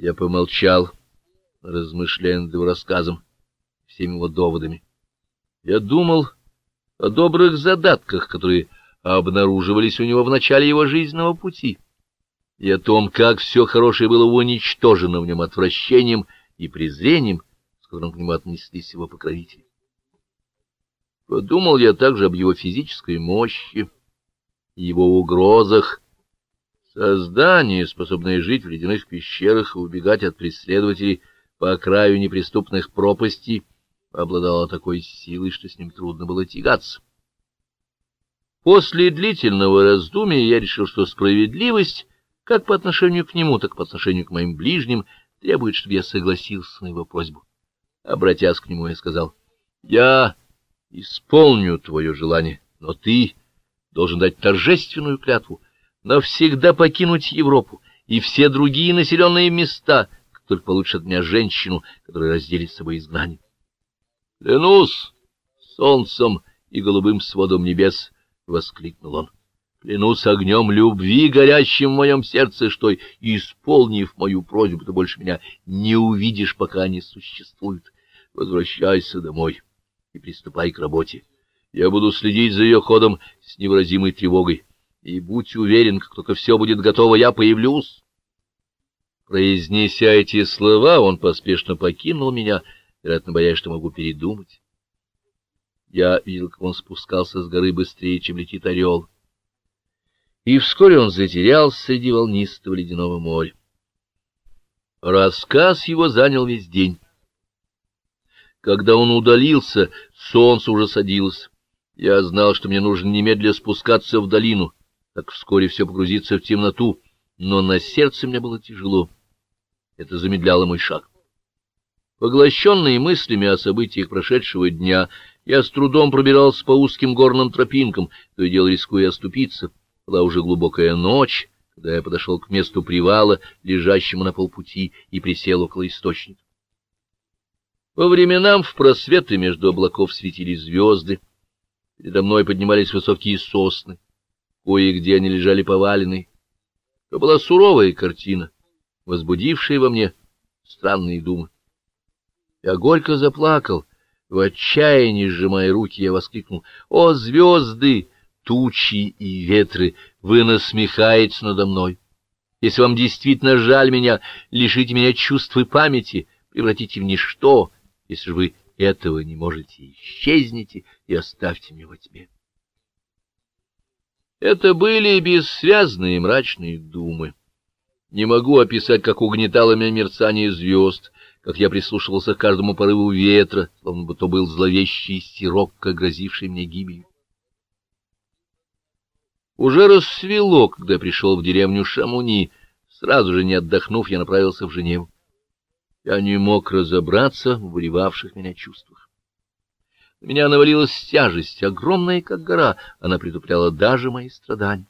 Я помолчал, размышляя над его рассказом, всеми его доводами. Я думал о добрых задатках, которые обнаруживались у него в начале его жизненного пути, и о том, как все хорошее было уничтожено в нем отвращением и презрением, с которым к нему отнеслись его покровители. Подумал я также об его физической мощи, его угрозах, создание, способное жить в ледяных пещерах и убегать от преследователей по краю неприступных пропастей, обладало такой силой, что с ним трудно было тягаться. После длительного раздумия я решил, что справедливость, как по отношению к нему, так по отношению к моим ближним, требует, чтобы я согласился на его просьбу. Обратясь к нему, я сказал, «Я исполню твое желание, но ты должен дать торжественную клятву навсегда покинуть Европу и все другие населенные места, как только получишь от меня женщину, которая разделит с собой изгнание. — Клянусь солнцем и голубым сводом небес! — воскликнул он. — Клянусь огнем любви, горящим в моем сердце, что, исполнив мою просьбу, ты больше меня не увидишь, пока они существуют. Возвращайся домой и приступай к работе. Я буду следить за ее ходом с невыразимой тревогой. И будь уверен, как только все будет готово, я появлюсь. Произнеся эти слова, он поспешно покинул меня, вероятно, боясь, что могу передумать. Я видел, как он спускался с горы быстрее, чем летит орел. И вскоре он затерялся среди волнистого ледяного моря. Рассказ его занял весь день. Когда он удалился, солнце уже садилось. Я знал, что мне нужно немедля спускаться в долину, так вскоре все погрузится в темноту, но на сердце мне было тяжело. Это замедляло мой шаг. Поглощенный мыслями о событиях прошедшего дня, я с трудом пробирался по узким горным тропинкам, то и дело рискуя оступиться. Была уже глубокая ночь, когда я подошел к месту привала, лежащему на полпути, и присел около источника. По временам в просветы между облаков светили звезды, передо мной поднимались высокие сосны, кое-где они лежали поваленные. Это была суровая картина, возбудившая во мне странные думы. Я горько заплакал, в отчаянии сжимая руки, я воскликнул, «О, звезды, тучи и ветры, вы насмехаетесь надо мной! Если вам действительно жаль меня, лишите меня чувств и памяти, превратите в ничто, если вы этого не можете, исчезните и оставьте меня во тьме. Это были бессвязные мрачные думы. Не могу описать, как угнетало меня мерцание звезд, как я прислушивался к каждому порыву ветра, словно бы то был зловещий сирокко, грозивший мне гибелью. Уже рассвело, когда я пришел в деревню Шамуни. Сразу же, не отдохнув, я направился в Женеву. Я не мог разобраться в буревавших меня чувствах. На меня навалилась тяжесть, огромная, как гора, она притупляла даже мои страдания.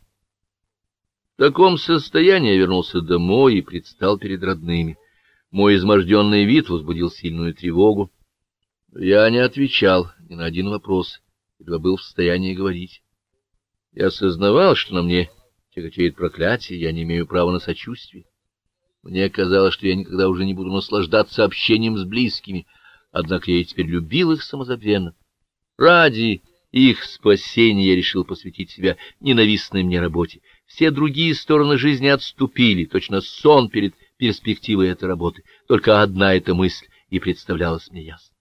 В таком состоянии я вернулся домой и предстал перед родными. Мой изможденный вид возбудил сильную тревогу. Я не отвечал ни на один вопрос, едва был в состоянии говорить. Я осознавал, что на мне тяготеет проклятие, я не имею права на сочувствие. Мне казалось, что я никогда уже не буду наслаждаться общением с близкими, однако я и теперь любил их самозабвенно. Ради их спасения я решил посвятить себя ненавистной мне работе. Все другие стороны жизни отступили, точно сон перед перспективой этой работы. Только одна эта мысль и представлялась мне ясно.